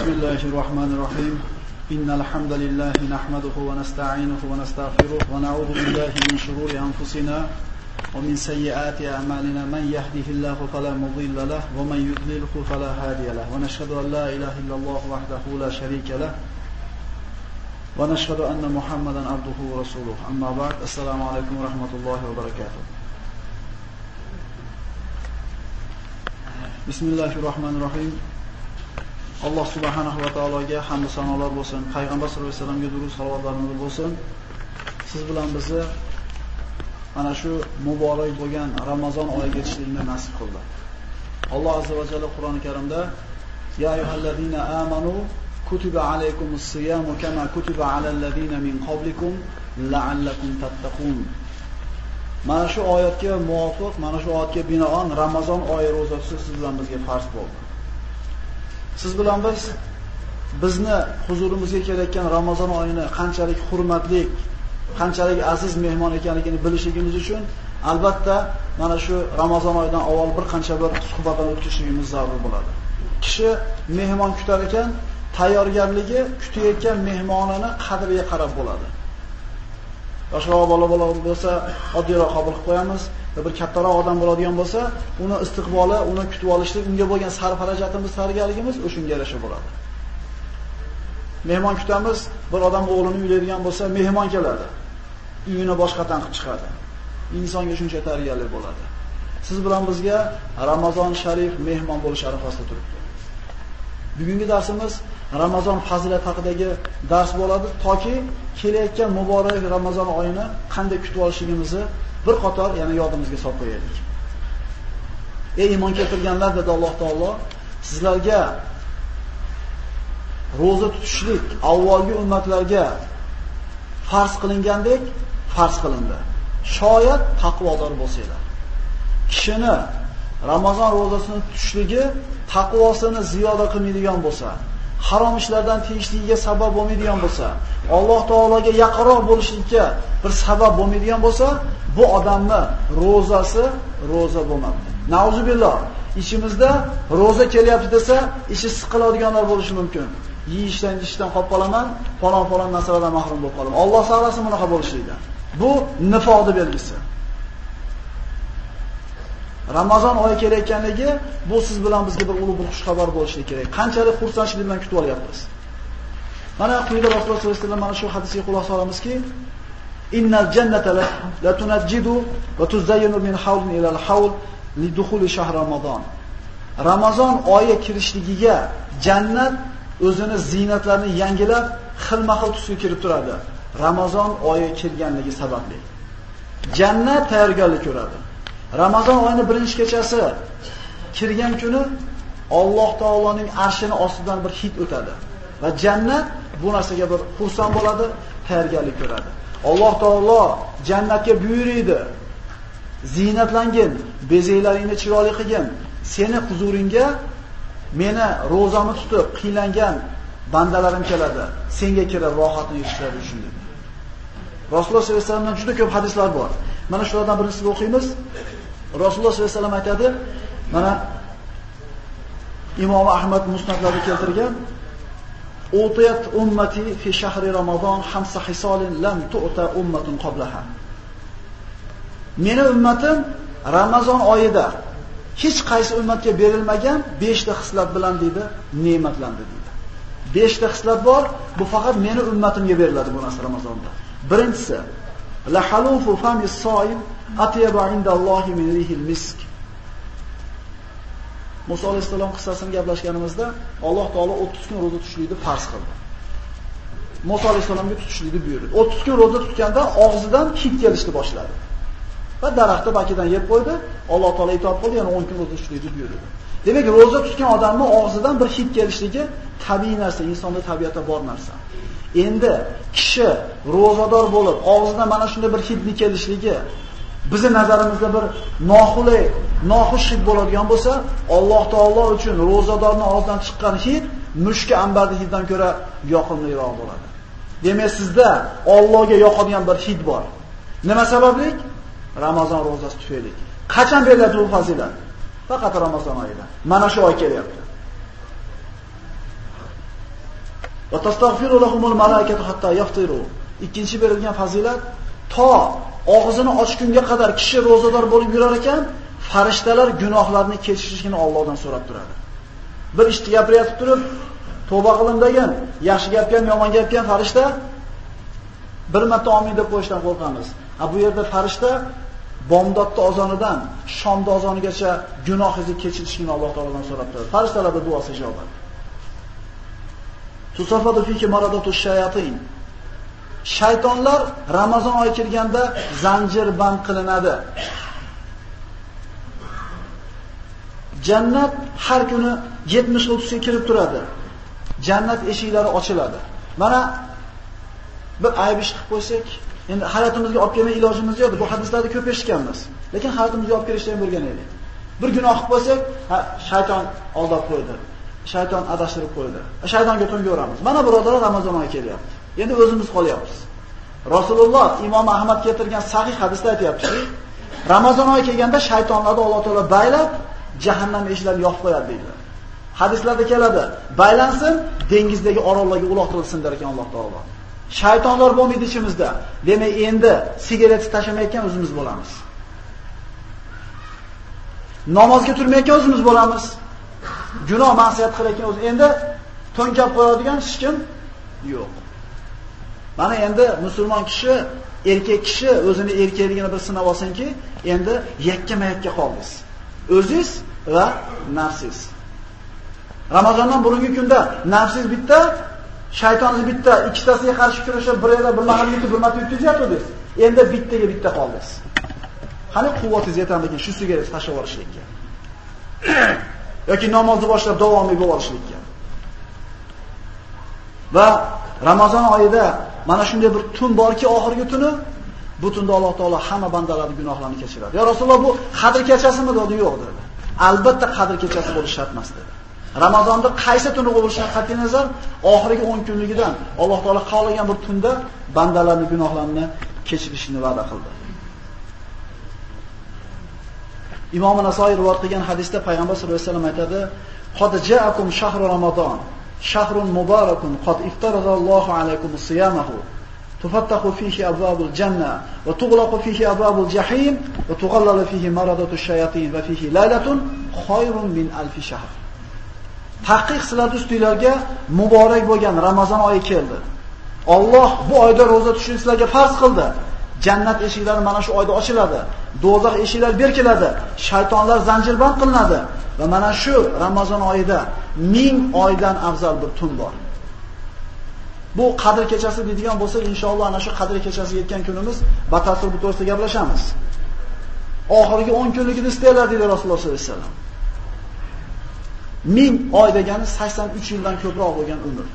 بسم الله الرحمن الرحيم. إن الحمد لله نحمده ونستعينه ونستغفره ونعوذ بالله من شرور أنفسنا ومن سيئات أعمالنا. من يهده الله فلا مضل له ومن يضلله فلا هادي له. ونشهد أن لا إله إلا الله وحده لا شريك له. ونشهد أن محمدا عبده ورسوله. أما بعد السلام عليكم ورحمة الله وبركاته. بسم الله الرحمن الرحيم. Alloh subhanahu va taologa hamd sanolar bo'lsin. Payg'ambar sollallohu alayhi vasallamga durud salovatlarimiz bo'lsin. Siz bilan bizni mana shu muborak bo'lgan Ramazon oyiga yetishlikni nasib qildi. Alloh azza va jalla Qur'oni Karimda Ya ayyuhallazina amanu kutiba alaykumus siyamu kama kutiba alal ladina min qablikum la'allakum tattaqun. Mana shu oyatga muvofiq, mana shu oyatga binoan Ramazon oyi ro'zasi siz bilan bizga farz bo'ldi. Siz bilan biz bizni huzurimizga kelayotgan Ramazon oyini qanchalik hurmatli, qanchalik aziz mehmon ekanligini bilishligimiz uchun albatta mana shu Ramazon oyidan avval bir qancha bir suhbatlar o'tkazishimiz zarur bo'ladi. Kishi mehmon kutar ekan, tayyorgarligi kutayotgan mehmonini qadriga qarab bo'ladi. Yoshroq bola bola bo'lsa, oddiyroq qabul qilib qo'yamiz. bir kattaroq odam bo'ladigan bo'lsa, uni istiqboli, uni kutib olishlik, unga bo'lgan sarf-xarajatimiz, tayyorgarligimiz o'shunga yarasha bo'ladi. Mehmon kutamiz, bir odam o'g'lini uylaydigan bo'lsa, mehmon keladi. Uyini boshqatdan qilib chiqadi. Insonga shuncha tayyorgarlik bo'ladi. Siz bilan bizga Ramazon sharif mehmon bo'lish arafasida turibdi. Bugungi darsimiz Ramazon fazilati haqidagi dars bo'ladi, toki kelayotgan muborak Ramazon oyini qanday kutib olishligimizni bir qator yana yodimizga solib qo'yaylik. Ey iymon keltirganlar dedi Alloh taolo, sizlarga roza tutishlik avvalgi ummatlarga farz qilingandek farz qilindi. Shoyat taqvodor bo'lsanglar. Kishini Ramazon rozasini tutishligi taqvosini ziyoda qilmaydigan bo'lsa, harom ishlardan tiyishligiga sabab bo'lmaydigan bo'lsa, Alloh taologa yaqinroq bo'lishlikka bir sabab bo'lmaydigan bo'lsa, bu odamni rozasi roza bo'lmabdi. Nauzubillah. Ichimizda roza kelyapti desa, ishi siqiladiganlar bo'lishi mumkin. Yeyishdan, ichishdan qolib qolaman, falon-falon narsalardan mahrum bo'lib qolaman. Alloh saqlasin bunaqa bo'lishlikdan. Bu nifoqning belgisi. Ramazon oyi kelayotganligi bu siz bilan bizga bir ulug' bir xush xabar bo'lishi kerak. Qanchalik xursandchilik bilan kutib olyapmiz. Mana quyida Rasululloh sollallohu alayhi vasallam mana shu hadisga quloq solamizki, innal jannata la tunajjidu va tuzayyinu min hawlin ila al-hawl lidukhuli shahr Ramazon. Ramazon oyi kirishligiga jannat o'zini ziynatlarini yangilab, xilma-xil tusga kirib turadi. Ramazon oyi kirganligi sababli. Jannat tayyorgarlik ko'radi. Ramazon oyining birinchi kechasi kirgan kuni Alloh taoloning arshini ostidan bir hid o'tadi va jannat bu narsaga bir xursand bo'ladi, tayyorgarlik ko'radi. Alloh taolo jannatga buyuriydi. Zinatlangin, bezaklaringni chiroyli qilgin. Seni huzuringga meni ro'zamni tutib qiylangan bandalarim keladi. Senga kirib rohatni yutishlar uchun dedi. Rasululloh sollallohu alayhi vasallamdan juda ko'p hadislar bor. Mana shulardan birinchini o'qiymiz. Rasululloh sollallohu alayhi vasallam aytadi, mana Imom Ahmad musnadlarida keltirgan Utiyat ummati fi shahri Ramazon hamsa hisolin lam tu'ta ummatun qablaha. Meni ummatim Ramazon oyida hech qaysi ummatga berilmagan 5 ta xislat bilan deydi, ne'matlandi deydi. 5 ta xislat bor, bu faqat meni ummatimga beriladi bu narsa Ramazonda. Birinchisi, la halufu fami soim atyaba indallohi min rihil misk. Musa alayhissalom qissasini gaplashganimizda Alloh taolo 30 kun roza tutishlikni farz qildi. Musa alayhissalomga tutishlikni buyurdi. 30 kun roza tutganda og'zidan hid kelishni boshladi. Va daraxtni bakidan yeb qo'ydi. Alloh taolo itoat qildi, yana 10 kun roza tutishlikni buyurdi. Demak, roza tutgan odamning og'zidan bir hid kelishligi tabiiy narsa, insonda tabiatda bor narsa. Endi kishi ro'zador bo'lib, og'zidan mana shunday bir hidni kelishligi bizni nazarimizda bir noxulay, noxush hid bo'ladigan bo'lsa, Alloh taolo uchun ro'zadorning og'zidan chiqqan hid mushka ambarni hiddan ko'ra yoqimliroq bo'ladi. Demak, sizda Allohga yoqadigan bir hid bor. Nima sababli? Ramazon ro'zasi tufayli. Qachon beriladi bu fazilat? Faqat Ramazon oyida. Mana shu oy kelyapti. Va tastagfiru lahumul malaikatu hatta yaftiru. Ikkinchi berilgan fazilat to og'zini ochgunga qadar kishi ro'zador bo'lib yurar ekan, farishtalar gunohlarni kechirishini Allohdan so'rab turadi. Bir ishni gapirayotib turib, tavba qilim degan, yaxshi gapga ham, yomon gapga ham farishta bir marta omin deb qo'yishdan qo'rqamiz. Ha bu yerda farishta bomdodda ozonidan shomda ozonigacha gunohingizni kechirishini Alloh taolodan so'rab turadi. Farishtalarning duosi ijobat. Tusafadu fiki maradatu shayatin. Shaytonlar Ramazon oyi kirganda zanjir band qilinadi. Jannat har kuni 70 o'tizga kirib turadi. Jannat eshiklari ochiladi. Mana bir ayb ish qilib qo'ysak, endi hayotimizga olib kelmay ilojimiz yo'q. Bu hadislarni ko'p eshitganmiz. Lekin hayotimizga olib kelishdan bo'lgan edi. Bir gunoh qilib qo'ysak, shayton aldab qo'ydi. Shayton adashtirib qo'ydi. Shaytonga to'ngaveramiz. Mana birodarlar Ramazon oyi kelyapti. Endi o'zimiz qolyapmiz. Rasululloh Imom Ahmad keltirgan sahih hadisda aytayaptiki, Ramazon oyi kelganda shaytonlarni Alloh taolo baylab, jahannam eshiklarini yopib qo'yadi deydilar. Hadislarda keladi, baylansin, dengizdagi orollarga uloqtirilsin der ekan Alloh taolo. Shaytonlar bo'lmaydi ichimizda. Demak, endi sigaret tashlamayotgan o'zimiz bo'lamiz. Namozga turmayotgan o'zimiz bo'lamiz. Gunoh ma'siyat qilayotgan o'zi endi to'nkab qo'yadigan hech kim yo'q. Mana endi musulmon kishi, erkak kishi o'zini erkakligini bir sinab olsinki, endi yakkama-yakka qoldingiz. O'zingiz va nafsingiz. Ramazondan burungi kunda nafsingiz bitta, shaytoningiz bitta, ikkitasiga qarshi kurashib, bir yerda bir mahal yutib, bir marta yutyapsiz. Endi bittaga bitta qoldingiz. Qani quvvatingiz yetamikin shu sigaret tashlab olishlikka. yoki namozni boshlab davomiy bo'lib olishlikka. Va Ramazon oyida mana shunday bir tun borki, oxirgi tuni bu tunda Alloh taolo hamma bandalarning gunohlarini kechiradi. Ya Rasululloh bu qadr kechasimi dedi? Yo'q dedi. Albatta qadr kechasi bo'lishi shart emas dedi. Ramazonda qaysi tuni bo'lishidan qat'iy nazar, oxirgi 10 kunligidan Alloh taolo xohlagan bir tunda bandalarning gunohlarini kechirishini va'da qildi. Imom Nasoiy rivoyat qilgan hadisda payg'ambar sollallohu alayhi vasallam aytadi: "Qad ja'akum shahru Ramazon, shahrun muborakun qad iftaradallohu alaykum siyamahu tufattahu fihi abwabul janna va tughlaqu fihi abwabul jahim va tughallalu fihi maradatu shayatin va fihi laylatun khayrun min alfi shahr. Taqiq sizlar ustingizlarga muborak bo'lgan Ramazon oyi keldi. Alloh bu oyda roza tutishni sizlarga farz qildi. Jannat eshiklari mana shu oyda ochiladi. Do'zax eshiklari berkiladi. Shaytonlar zanjirband qilinadi. Va mana shu Ramazon oyida ming oydan afzal bir tun bor. Bu qadr kechasi deydigan bo'lsa, inshaalloh ana shu qadr kechasi yetgan kunimiz batafsil bu to'g'risida gaplashamiz. Oxirgi 10 kunligini istaylar dedi Rasululloh sollallohu alayhi vasallam. Ming oy degani 83 yildan ko'proq bo'lgan umr.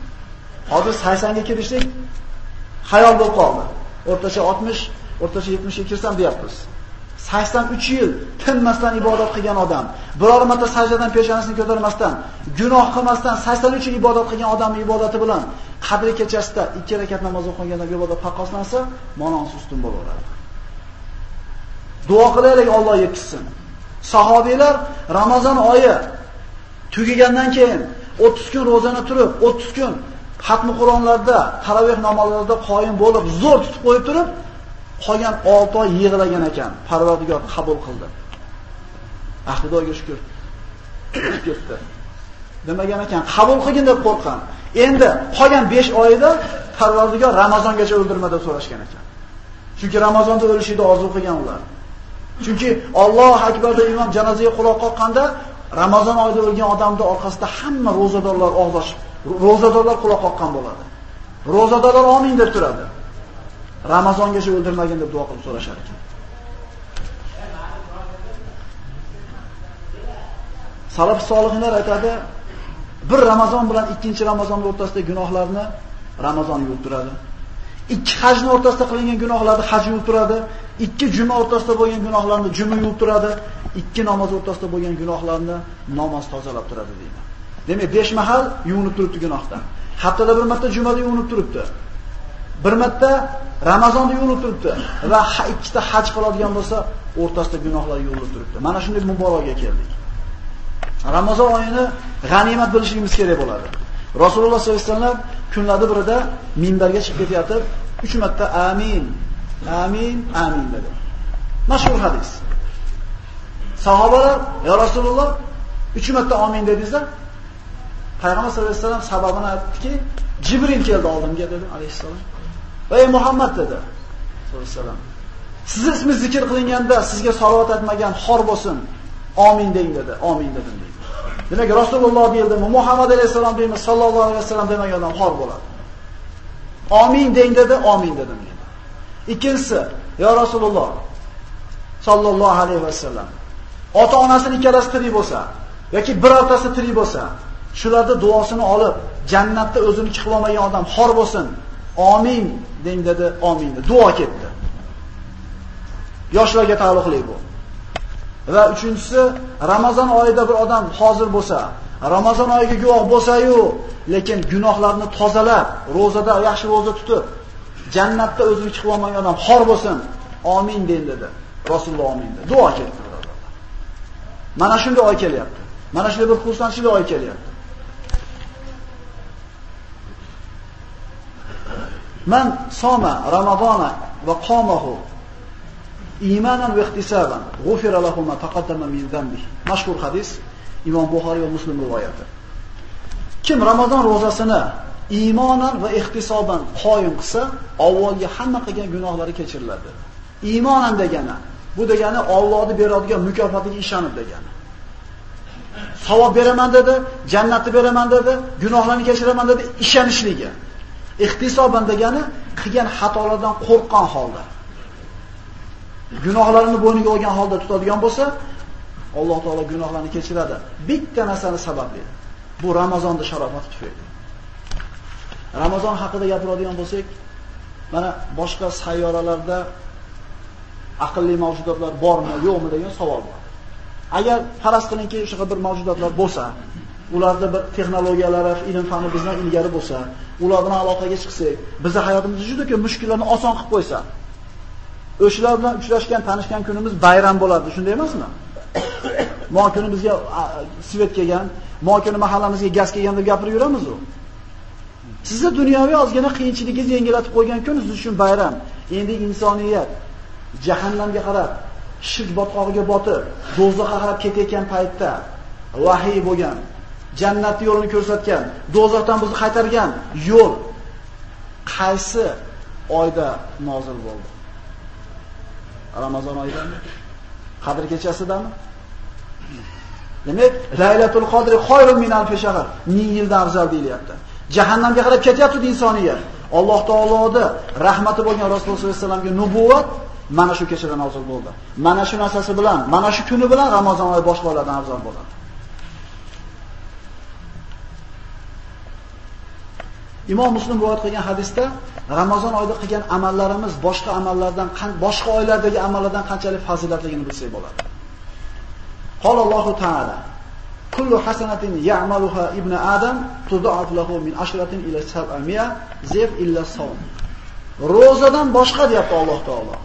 Hozir 80 ga kirishlik xayol bo'lib qoldi. O'rtacha 60, o'rtacha 70 ga kirsam deyapmiz. 83 yil tinmasdan ibodat qilgan odam, biror marta sajdadan peshonasini ko'tarmasdan, gunoh qilmasdan 83 yil ibodat qilgan odamning ibodati bilan qabri kechasida 2 rakat namoz o'qigandan ibodat taqqoslansa, ma'nosi ustun bo'laveradi. Duo qilaylik Alloh yetkizsin. Sahobiylar Ramazon oyi tugagandan keyin 30 kun ro'zani turib, 30 kun xatmi Qur'onlarda, taravih namozlarida qoyim bo'lib, zo'r tutib qo'yib turib, qolgan 6 oy yig'lagan ekan. Parvardigor qabul qildi. Ah, Xudoga shukr. ketdi. Demagan ekan, qabul qilgin deb qo'rqqan. Endi qolgan 5 oyida Parvardigor Ramazongacha o'ldirma deb so'rashgan ekan. Chunki Ramazonda o'lishni orzu qilgan ular. Chunki Alloh akbarda imom janozaga quloq qoqqanda Ramazon oyida o'lgan odamni orqasida hamma ro'zadorlar og'zash, ro'zadorlar quloq qoqqan bo'ladi. Ro'zadorlar amin deb turadi. Ramazongacha o'ldirmagin deb duo qilib so'rashar ekan. Salaf solihlar aytadi, bir Ramazon bilan ikkinchi Ramazon o'rtasida gunohlarni Ramazon yuvib turadi. Ikki hajning o'rtasida qilingan gunohlarni haj yuvib turadi. Ikki juma o'rtasida bo'lgan gunohlarni juma yuvib turadi. Ikki namoz o'rtasida bo'lgan gunohlarni namoz tozalab turadi deydi. Demak, 5 mahal yuvinib turibdi gunohdan. Haftada bir marta jumada yuvinib turibdi. Bir marta Ramazonda yo'lib turibdi va ikkita haj qiladigan bo'lsa, o'rtasida gunohlar yo'lib turibdi. Mana shunday muborakga keldik. Ramazon oyini g'animat bilishimiz kerak bo'ladi. Rasululloh sollallohu alayhi vasallam kunlarning birida minbarga chiqib ketayotib, 3 marta amin, amin, amin dedi. Mashhur hadis. Sahobalar, "Ya Rasululloh, 3 marta amin dedingizda?" Payg'ambar sollallohu alayhi vasallam sababini aytdiki, Jibril keldi oldimga dedi alayhissalom. "Ey Muhammad" dedi. Sollallohu. Siz ismi zikr qilinganda sizga salovat aytmagan xor bo'lsin. Amin deng dedi. Amin dedim dedi. Demak, Rasululloh deyildimi, Muhammad alayhisalom deymiz, sallallohu alayhi vasallam demagan odam xor bo'ladi. Amin deng dedi, amin dedim dedi. Ikkinchisi, yo Rasululloh sallallohu alayhi vasallam. Ota-onasini ikkalasi tirik bo'lsa yoki birortasi tirik bo'lsa, shularda duosini olib, jannatda o'zini chiqib olmagan odam xor bo'lsin. Amin deng dedi, amin dedi. Duo ketdi. Yoshlarga taalluqli bu. Va uchinchisi, Ramazon oyida bir odam hozir bo'lsa, Ramazon oyiga guvoh bo'lsa-yu, lekin gunohlarni tozalab, ro'zada yaxshi ro'za tutib, jannatda o'zini chiqib olmagan odam xor bo'lsin. Amin deng dedi. Rasululloh amin dedi. Duo ketdi. Mana shunday oy kelyapti. Mana shunday bir xursandchilik oy kelyapti. Man soma Ramazona va qomahu imanan va ihtisaban g'ufira lahu ma taqaddama min dhanbi. Mashhur hadis Imom Buxoriy va Muslim rivoyati. Kim Ramazon ro'zasini iymonan va ihtisoban qoyim qilsa, avvalgi hamma qilgan gunohlari kechiriladi. Iymonan degani bu degani Allohni beradigan mukofotiga ishonib degani. Savob beraman dedi, jannatni beraman dedi, gunohlarni kechiraman dedi, ishonishligi. Ixtisoban degani qilgan xatolardan qo'rqgan holda. Gunohlarini bo'yniga olgan holda tutadigan bo'lsa, Alloh taolo gunohlarni kechiradi. Bitta narsani sababli. Bu Ramazonda sharofati tufayli. Ramazon haqida gapiradigan bo'lsak, mana boshqa sayyoralarda aqlli mavjudotlar bormi, yo'qmi degan savol bor. Agar faraz qilingki, o'sha bir mavjudotlar bo'lsa, ularda bir texnologiyalari, ilm fani bizdan ilgari bo'lsa, ular bilan aloqaga chiqsak, bizning hayotimizni juda ko'p mushkullarni oson qilib qo'ysa, o'shalar bilan uchrashgan, tanishgan kunimiz bayram bo'lardi, shunday emasmi? Mo kuni bizga svet kelgan, mo kuni mahallamizga gaz kelgan deb gapirib yuramiz-ku. Sizga dunyoviy ozgina qiyinchiligingizni yengillatib qo'ygan kun siz uchun bayram. Endi insoniyat jahannamga qarab, shirk botqog'iga botib, do'zaxga qarab ketayotgan paytda vahiy bo'lgan, jannat yo'lini ko'rsatgan, do'zaxdan bizni qaytargan yo'l qaysi oyda nozil bo'ldi? Ramazon oyidami? Qadr kechasidami? Demak, Laylatul Qadr xoyrun min alf shahr. Ming yildan afzal deyilyapti. Jahannamga qarab ketyapti insoniyat. Alloh taoloda rahmati bo'lgan Rasululloh sollallohu alayhi vasallamga nubuvat mana shu kechada nozil bo'ldi. Mana shu narsasi bilan, mana shu kuni bilan Ramazon oyi boshqa oylardan afzal bo'ladi. Imom Muslim rivoyat qilgan hadisda Ramazon oyida qilgan amallarimiz boshqa amallardan, boshqa oylardagi amallardan qanchalik fazilatligini bilsak bo'ladi. Qol Allohu taala kullu hasanatin ya'maluha ibn adam tud'af lahu min ashratin ila sab'amiya zif illa sawm. Ro'zadan boshqa deyapti Alloh taolo.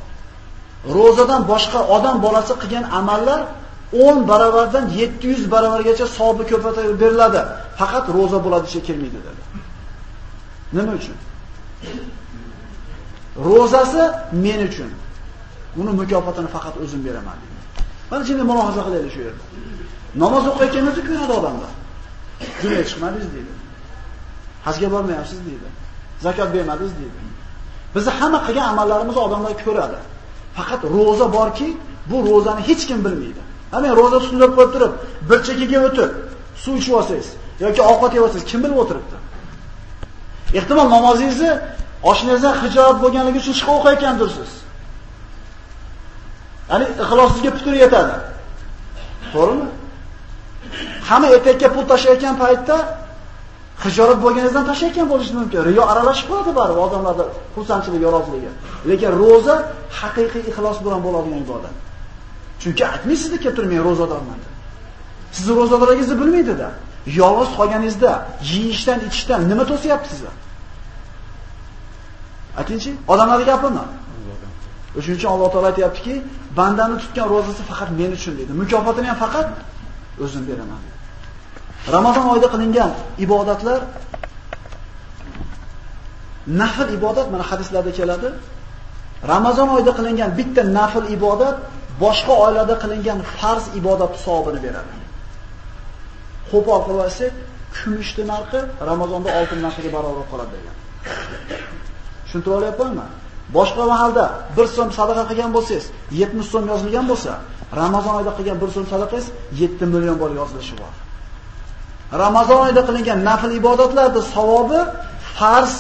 Ro'zadan boshqa odam bolasi qilgan amallar 10 baravardan 700 baravargacha savobi ko'paytirib beriladi. Faqat ro'za bo'ladi deb dedi. Nima uchun? Ro'zasi men uchun. Uni mukofotini faqat o'zim beraman dedi. Mana shunday mulohaza qilaylik shu yerda. Namoz o'qiyotganingizda ko'radi odamlar. Jumla chiqmadingiz deydi. Hajga bormayapsiz deydi. Zakot bermadingiz deydi. Bizni hamma qilgan amallarimizni odamlar ko'radi. Faqat roza borki, bu rozani hech kim bilmaydi. Hamma roza tutib qo'yib turib, bir chekiga o'tib, suv ichib olsangiz yoki ovqat yeb olsangiz, kim bilib o'tiribdi? Ehtimol namozingizni oshnangizdan hijob bo'lganligi uchun chiqib o'qiyotgandirsiz. Ya'ni ixlosingizga putur yetadi. To'g'rimi? Hamma etakka pul tashlayotgan paytda hijob bo'lganingizdan tashlayotgan bo'lishi mumkin. Riyo aralashib qoladi bari odamlarda xursandchilik, yorozligi. Lekin roza haqiqiy ixlos bilan bo'ladigan ibodat. Chunki aytmaysizda kelib turmang ro'zadorman deb. Siz ro'zadorligingizni bilmaydi-da. Yolg'iz qolganingizda yeyishdan, ichishdan nima to'sayapti sizni? Aytingchi, odamlarga gapirma. O'shuning uchun Alloh taolay aytayaptiki, bandani tutgan ro'zasi faqat men uchun dedi. Mukofotini ham faqat o'zim beraman. Ramazon oyida qilingan ibodatlar nafl ibodat mana hadislarda keladi. Ramazon oyida qilingan bitta nafl ibodat boshqa oylarda qilingan farz ibodat hisobini beradi. Qo'pol qilib olsak, kumushni narxi Ramazonda oltin narxiga barobar qoladi degan. Tushuntirib olyapmanmi? Boshqa mahalda 1 so'm sadaqa qilgan bo'lsangiz, 70 so'm yozilgan bo'lsa, Ramazon oyida qilgan 1 so'm sadaqangiz 7 million bor yozilishi bor. Ramazon oyida qilingan nafl ibodatlarning savobi farz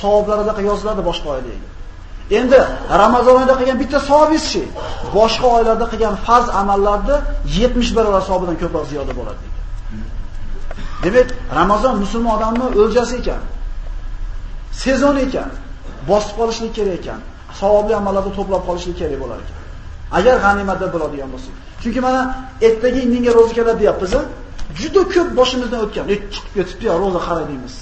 savoblarida yoziladi boshqa oylarda. Endi Ramazon oyida qilgan bitta savobingiz-chi, boshqa oylarda qilgan farz amallarni 70 barobar savobidan ko'proq ziyoda bo'ladi. Demak, Ramazon musulmon odamning o'ljasi ekan. Sezon ekan. Bosib qolishlik kerak ekan. Savobli amallarni to'plab qolishlik kerak bo'lar ekan. Agar g'animatda bo'ladigan bo'lsa. Chunki mana ertaga indinga roza keladi deyapmiz, juda ko'p boshimizdan o'tgan. E chiqib ketibdi-ya, roza qara deymiz.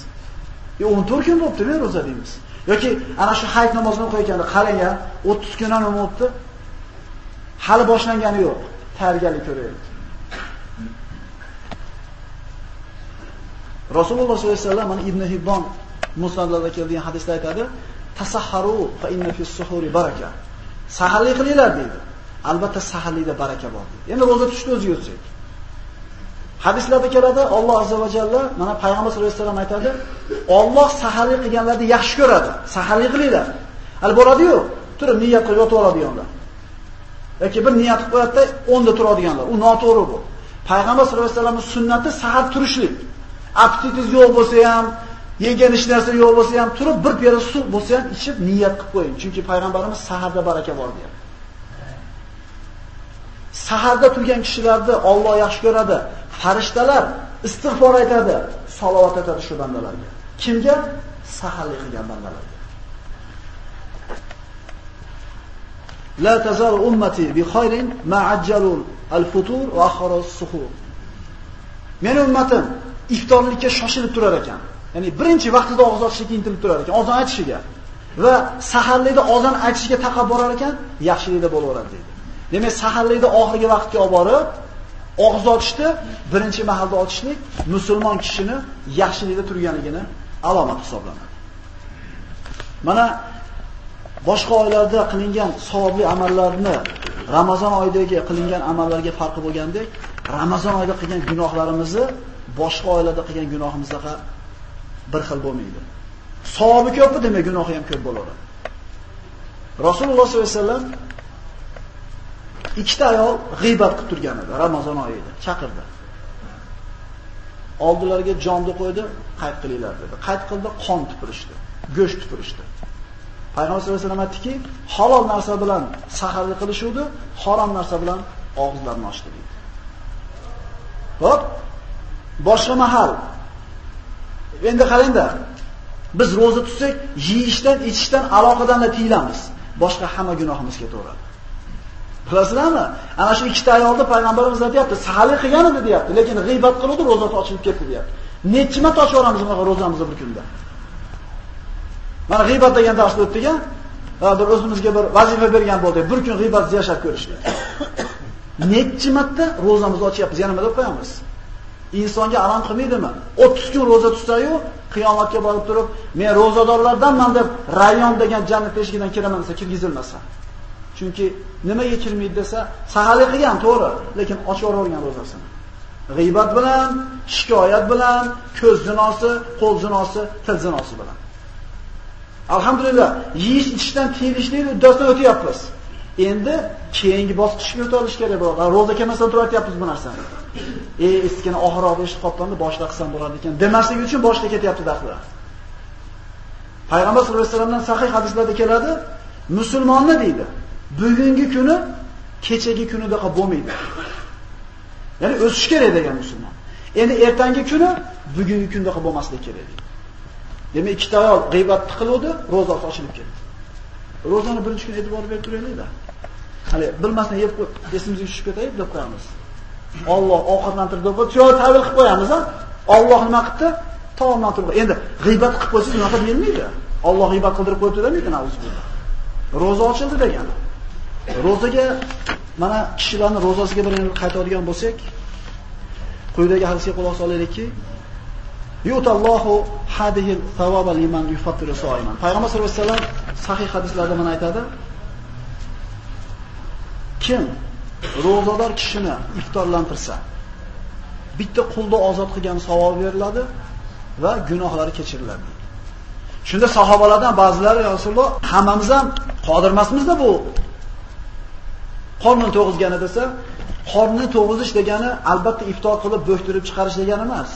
E 14 kun bo'libdi-ku roza deymiz. yoki ana shu hayit namozini o'qiyotganda qarang-a, 30 kundan ham o'tdi. Hali boshlangani yo'q. Tayyorgarlik ko'raylik. Rasululloh sollallohu alayhi vasallam mana Ibn Hibbon musnadlarda kelgan hadisda aytadi, tasahharu fa inna fi suhuri baraka. Saharlik qilinglar deydi. Albatta saharlikda baraka bor deydi. Endi roza tushdi o'zi yursak. Hadislarda keladi, Alloh azza va jalla mana payg'ambar sollallohu alayhi vasallam aytadi, Alloh saharlik qilganlarni yaxshi ko'radi. Saharlik qilinglar. Al boradi-yu, turib niyat qilib yotib oladiganlar. yoki bir niyat qilib qo'yadi-da, 10 da turadiganlar. U noto'g'ri bu. Payg'ambar sollallohu alayhi vasallamning sunnati sahar turishlik. Appetitingiz yo'q bo'lsa ham, yegan ish narsa yo'q bo'lsa ham turib bir piyola suv bo'lsa ham ichib niyat qilib qo'ying. Chunki payg'ambarimiz saharda baraka bor deyapti. Saharda turgan kishilarni Alloh yaxshi ko'radi. Farishtalar istig'for aytadi, salovat aytadi shu bandalarga. Kimga? Saharlik qilgan bandalarga. La tazal ummati bi khayrin ma ajjalul al-futur va akharu as-suhur. Meni ummatim iftorlikka shoshilib turar ekan. Ya'ni birinchi vaqtida og'iz ochishga intilib turar ekan, ozon aytishiga va saharlikda ozon aytishiga taqab borar ekan, yaxshilikda bo'laveradi deydi. Demak, saharlikda oxirgi vaqtga olib borib, og'iz ochishni birinchi mahalda ochishlik musulmon kishini yaxshilikda turganligini alomat hisoblanadi. Mana boshqa oylarda qilingan savobli amallarni Ramazon oyidagi qilingan amallarga farqi bo'lgandek, Ramazon oyida qilgan gunohlarimizni boshqa oilada qilgan gunohimizga bir xil bo'lmaydi. Savobi ko'p, demak gunohi ham ko'p bo'ladi. Rasululloh sollallohu alayhi vasallam ikkita ayol g'iybat qilib turgan edi Ramazon oyida, chaqirdi. Oldilariga jonni qo'ydi, qayt qilinglar dedi. Qayt qildi, qon tupurishdi, go'sht tupurishdi. Payg'ambar sollallohu alayhi vasallam aytdiki, halol narsa bilan saharlik qilishuvdi, harom narsa bilan og'izlarini ochdi dedi. Hop, boshqa mahal. Endi qarangda, biz roza tutsak, yeyishdan, ichishdan aloqadan tiyilamiz. Boshqa hamma gunohimiz ketaveradi. Bilasizlarmi? Ana shu ikkita ayolni payg'ambarimiz aytayapti, saharlik qilgan edi deyapti, lekin g'iybat qiluvdi, roza ochilib ketdi deyapti. Necha marta ochib olamiz bunaqa rozamizni bir kunda? Mana g'iybat degan darsda o'tdik-a? bir o'zimizga bir vazifa bergan bo'ldik Bir kun g'iybatsiz yashab ko'rishdi. Nechchi marta rozamizni ochyapmiz, yana nima deb qo'yamiz? Insonga alam qilmaydimi? 30 kun roza tutsa-yu, qiyomatga borib turib, men rozadorlardanman deb rayon degan jannat eshigidan kiraman desa, kirgizilmasa. Chunki nimaga kirmaydi desa, saharlik qilgan, to'g'ri, lekin ochib yuborgan rozasini. G'ibat bilan, shikoyat bilan, ko'z zinosi, qo'l zinosi, til zinosi bilan. Alhamdulillah, yeyish ichishdan tiyilishlik uddasidan o'tyapmiz. Endi keyingi bosqichga o'tish kerak bo'ladi. Roza kelmasdan aytyapmiz bu narsani. Ey, eskini oxiroq eshitib qolganda boshqa qilsam bo'ladi ekan. Demaslik uchun boshda ketyapti daxli. Payg'ambar sollallohu alayhi vasallamdan sahih hadislarda keladi, musulmonni deydi. Bugungi kuni kechagi kunidaqa bo'lmaydi. Ya'ni o'sish kerak degan musulmon. Endi ertangi kuni bugungi kundaqa bo'lmasligi kerak deydi. Demak, ikkita ayol g'iybat qiluvdi, ro'zasi ochilib ketdi. Ro'zani birinchi kun e'tibor berib turaylik-da. Hali bilmasdan yeb qo'yib, esimizga tushib ketayib deb qo'yamiz. Alloh ovqatlantirdi deb qo'yib, yo'q tavil qilib qo'yamiz a Alloh nima qildi? Taomlantirib. Endi g'iybat qilib qo'ysangiz qilib bilmaydi? Alloh g'iybat qildirib qo'yibdi demaydi, navzbillah. Roza ochildi degani. Rozaga mana kishilarni rozasiga bir qaytadigan bo'lsak, quyidagi hadisga quloq solaylikki, yutallohu hadihi thawaba liman yufattiru soiman. Payg'ambar sollallohu alayhi vasallam sahih hadislarda mana aytadi. Kim ro'zador kishini iftorlantirsa, bitta qulni ozod qilgan savob beriladi va gunohlari kechiriladi. Shunda sahobalardan ba'zilari Rasululloh, hammamiz ham qodir emasmizda bu qornini to'g'izgani desa, qornini to'g'izish degani albatta iftor qilib bo'shtirib chiqarish degani emas.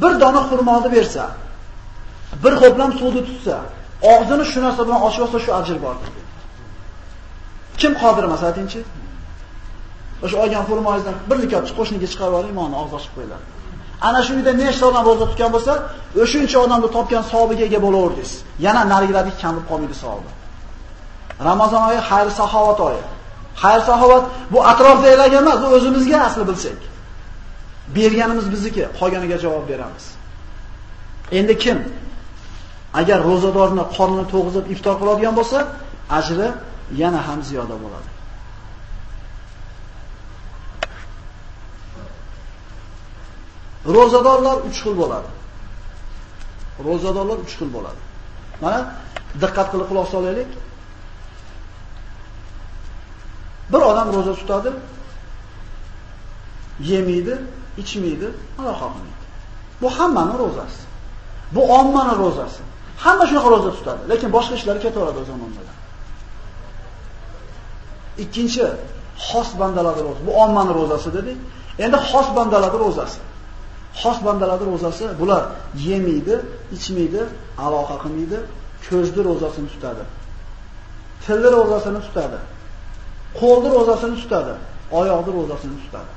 Bir dona xurmoni bersa, bir xo'plam suvni tutsa, og'zini shu narsa bilan ochib olsa shu ajr bor. Kim qodir emas aytingchi? O'sha olgan xurmoyingizdan bir likopchi qo'shniga chiqarib yuboring, imonni og'iz ochib qo'yiladi. Ana shu uyda nechta odam roza tutgan bo'lsa, o'shuncha odamni topgan savobiga ega bo'laverdingiz. Yana narigilarga kam bo'lib qolmaydi savobi. Ramazon oyi xayr saxovat oyi. Xayr saxovat bu atrofdagilarga emas, bu o'zimizga asli bilsak. Berganimiz bizniki, qolganiga javob beramiz. Endi kim agar rozadorni qornini to'g'izib iftor qiladigan bo'lsa, ajri yana ham ziyoda bo'ladi. Rozadorlar 3 xil bo'ladi. Rozadorlar 3 xil bo'ladi. Mana diqqat qilib quloq solaylik. Bir odam roza tutadi, yemaydi, ichmaydi, aloqa qilmaydi. Bu hammaning rozasi. Bu ommaning rozasi. Hamma shunaqa roza tutadi, lekin boshqa ishlar ketaveradi o zamonda. Ikkinchi xos bandalarning ro'zasi. Bu ommaning rozasi dedik. Endi xos bandalarning rozasi. xos bandalarning ro'zasi bular yemaydi, ichmaydi, aloqa qilmaydi, ko'zni ro'zasini tutadi. Tilni ro'zasini tutadi. Qo'lni ro'zasini tutadi, oyoqni ro'zasini tutadi.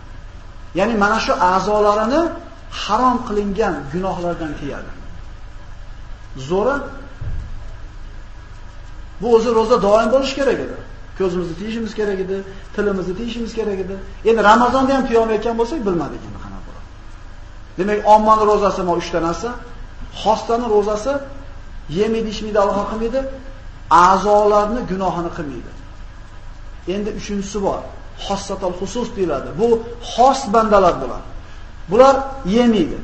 Ya'ni mana shu a'zolarini harom qilingan gunohlardan tiyadi. Zo'ri bu o'zi ro'za doim bo'lish kerak edi. Ko'zimizni tiyishimiz kerak edi, tilimizni tiyishimiz kerak edi. Endi Ramazonda ham tiyolmayotgan bo'lsak, bilmadik endi. Demak, ommaning ro'zasi mana 3 ta narsa. Xostani ro'zasi yemaydi, ichmaydi, aloqa qilmaydi, a'zolarni gunohini qilmaydi. Endi uchinchisi bor. Xossatul xusus deyiladi. Bu xos bandalar bo'ladi. Bular yemaydi.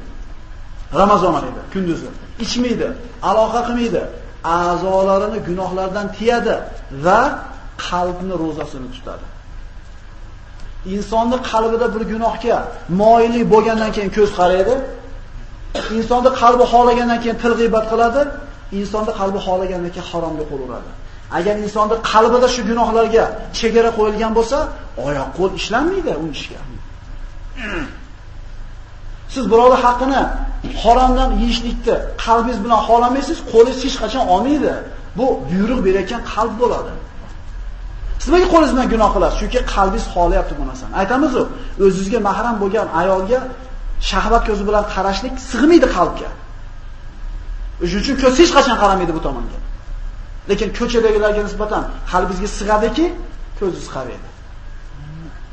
Ramazon oyida kunduzi. Ichmaydi, aloqa qilmaydi, a'zolarini gunohlardan tiyadi va qalbni ro'zasini tutadi. insonni qalbida bir gunohga moyillik bo'lgandan keyin ko'z qaraydi. Insonni qalbi xolagandan keyin til g'ibat qiladi. Insonni qalbi xohlagandan keyin haromga qo'l uradi. Agar insonni qalbida shu gunohlarga chegara qo'yilgan bo'lsa, oyoq qo'l ishlanmaydi u ishga. Siz birovning haqqini haromdan yeyishlikni qalbingiz bilan xolamaysiz, qo'lingiz hech qachon olmaydi. Bu buyruq berayotgan qalb bo'ladi. Siz nega qo'lingiz bilan gunoh qilasiz? Chunki qalbingiz xohlayapti bu narsani. Aytamiz-ku, o'zingizga mahram bo'lgan ayolga shahvat ko'zi bilan qarashlik sig'maydi qalbga. Shuning uchun ko'z hech qachon qaramaydi bu tomonga. Lekin ko'chadagilarga nisbatan qalbingizga sig'adiki, ko'zingiz qaraydi.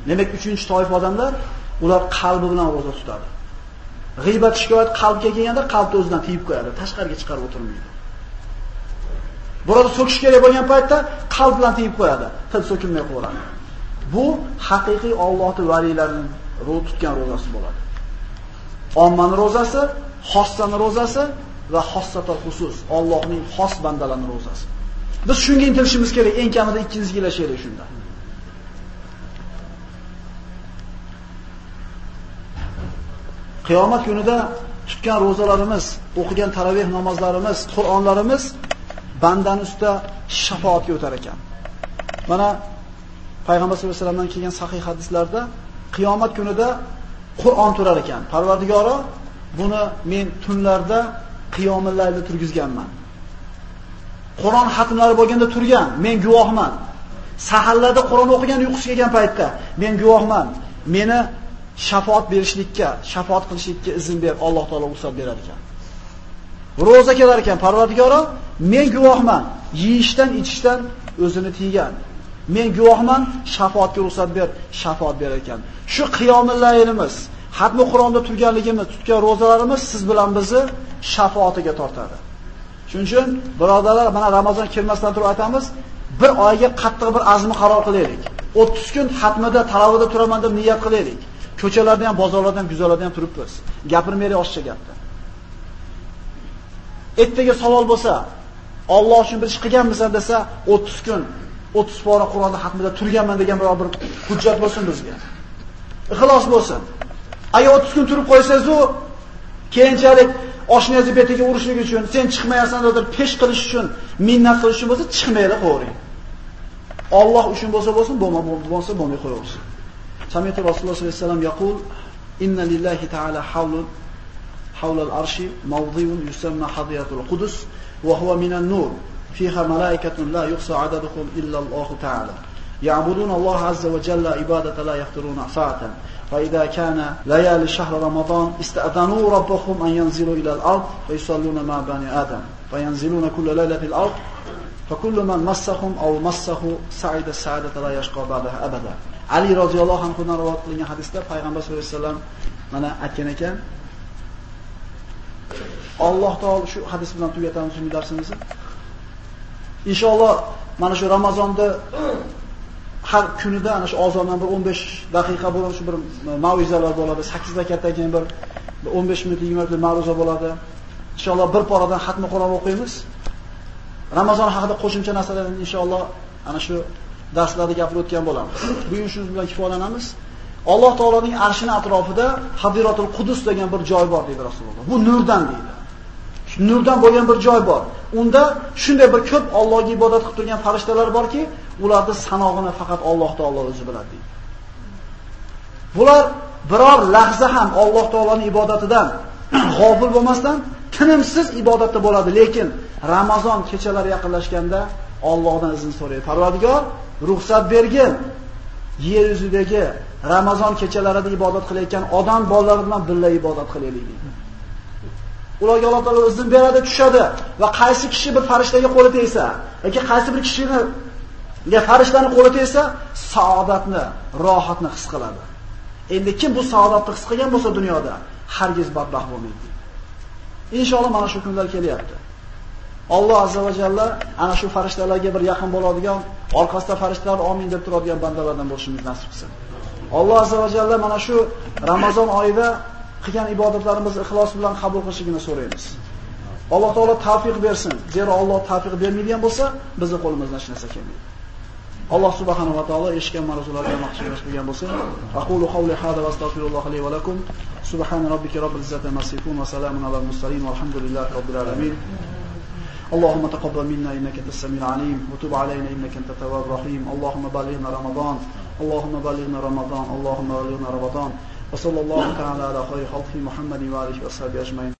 Demak, uchinchi toifa odamlar ular qalbi bilan roza tutadi. G'ibat shikoyat qalbga kelganda qalbni o'zidan tiyib qo'yadi, tashqariga chiqarib o'tirmaydi. Birovni so'kish kerak bo'lgan paytda qalb bilan tegib qo'yadi, til so'kilmay qoladi. Bu haqiqiy Allohning valilarining ro'za tutgan ro'zasi bo'ladi. Ommaning ro'zasi, xossaning ro'zasi va xossatul xusus, Allohning xos bandalarining ro'zasi. Biz shunga intilishimiz kerak, eng kamida 2 yil yashaylik shunda. Qiyomat kunida tutgan ro'zalarimiz, o'qigan taravih namozlarimiz, Qur'onlarimiz bandani ustida shafoatga o'tar ekan. Mana payg'ambar sollallohu alayhi vasallamdan kelgan sahih hadislarda qiyomat kunida Qur'on turar ekan. Parvardigoro buni men tunlarda qiyomul turgizganman. Qur'on xatmlari bo'lganda turgan, men guvohman. Saharlarda Qur'on o'qigan uyqusi kelgan paytda men guvohman. Meni shafaat berishlikka, shafaat qilishlikka izn ber, Alloh taolo ruxsat berar ekan. Roza kelar ekan, Parvardigoro, men guvohman, yeyishdan, ichishdan o'zini tiygan. Men guvohman, shafoatga ruxsat ber, shafoat berar ekan. Shu qiyomul laylimiz, xatmi Qur'onda turganligimiz, tutgan rozalarimiz siz bilan bizni shafoatiga tortadi. Shuning uchun birodarlar, mana Ramazon kirmasdan turib aytamiz, bir oyga qattiq bir azmi qaror qilaylik. 30 kun xatmida, talovida turaman deb niyat qilaylik. Ko'chalarda ham, bozorlarda ham, guzarlarda ham turibmiz. Gapirmaylik oshcha gapni. ertaga savol bo'lsa, Alloh uchun bir ish qilganmisan desa 30 kun 30 bora Qur'onni haqida turganman degan biror bir hujjat bo'lsin bizga. Ixlos bo'lsin. Ay 30 kun turib qo'ysangiz u keyinchalik oshnangizni betiga urishlik uchun, sen chiqmayapsan deb pesh qilish uchun, minnat qilish uchun bo'lsa chiqmaydi qo'ring. Alloh uchun bo'lsa bo'lsin, bo'lmasa bo'lsa bo'lmay qo'yaversin. Samiyat Rasululloh sollallohu alayhi vasallam yaqul inna lillahi ta'ala havlul havlal arshi mavdiyun yusamma hadiyatul qudus وهو من النور فيها ملائكة لا يحصى عددهم إلا الله تعالى يعبدون الله عز وجل عبادة لا يفترون ساعة فإذا كان ليالي شهر رمضان استأذنوا ربهم أن ينزلوا إلى الأرض فيصلون مع بني آدم فينزلون كل ليلة في الأرض فكل من مسهم أو مسه سعيد السعادة لا يشقى بعدها أبدا علي رضي الله عنه rivoyat qilingan hadisda payg'ambar sollallohu alayhi vasallam mana aytgan ekan Alloh taolo shu hadis bilan tugatamiz bugungi darsimizni. Inshaalloh mana shu Ramazonda har kunida ana shu ozondan bir 15 daqiqa bo'lib shu bir mauizalar bo'ladi. 8 rakatdan keyin bir 15 minut 20 minut ma'ruza bo'ladi. Inshaalloh bir poradan xatmi Qur'on o'qiymiz. Ramazon haqida qo'shimcha narsalarni inshaalloh ana shu darslarda gapirib o'tgan bo'lamiz. Bugun shu bilan kifoyalanamiz. Alloh taoloning arshining atrofida Hadiratul Qudus degan bir joy bor deydi Rasululloh. Bu nurdan deydi. Nurdan bo'lgan bir joy bor. Unda shunday bir ko'p Allohga ibodat qilib turgan farishtalar borki, ularning sanog'ini faqat Alloh taolo o'zi biladi deydi. Bular biror lahza ham Alloh taoloning ibodatidan g'ofil bo'lmasdan tinimsiz ibodatda bo'ladi, lekin Ramazon kechalari yaqinlashganda Allohdan izn so'raydi. Parvardigor, ruxsat bergin. Yer yuzidagi Ramazon kechalarida ibodat qilayotgan odam bolalari bilan birga ibodat qilaylik deydi. Ularga Alloh taolo izn beradi, tushadi va qaysi kishi bir farishtaga qo'li tegsa yoki qaysi bir kishini ya farishtani qo'li tegsa, saodatni, rohatni his qiladi. Endi kim bu saodatni his qilgan bo'lsa dunyoda, hargiz badbaxt bo'lmaydi. Inshaalloh mana shu kunlar kelyapti. Alloh azza va jalla ana shu farishtalarga bir yaqin bo'ladigan, orqasida farishtalar amin deb turadigan bandalardan bo'lishimizni nasib qilsin. Alloh azza va jalla mana shu Ramazon oyida qilgan ibodatlarimizni ixlos bilan qabul qilishligini so'raymiz. Alloh taolo tavfiq bersin. Zero Alloh tavfiq bermaydigan bo'lsa, bizning qo'limizdan hech narsa kelmaydi. Alloh subhanahu va taolo eshitgan ma'ruzalarga mahsulot qilgan bo'lsin. Aqulu qawli hada va astagfirulloh li va lakum. Subhana robbika robbil izzati amma yasifun va salamun alal mursalin walhamdulillahi robbil alamin. اللهم تقبل منا انك انت السميع العليم وتب علينا انك انت التواب الرحيم اللهم بلغنا رمضان اللهم بلغنا رمضان اللهم بلغنا رمضان وصلى الله تعالى على خير خلقه محمد وآله وصحبه أجمعين.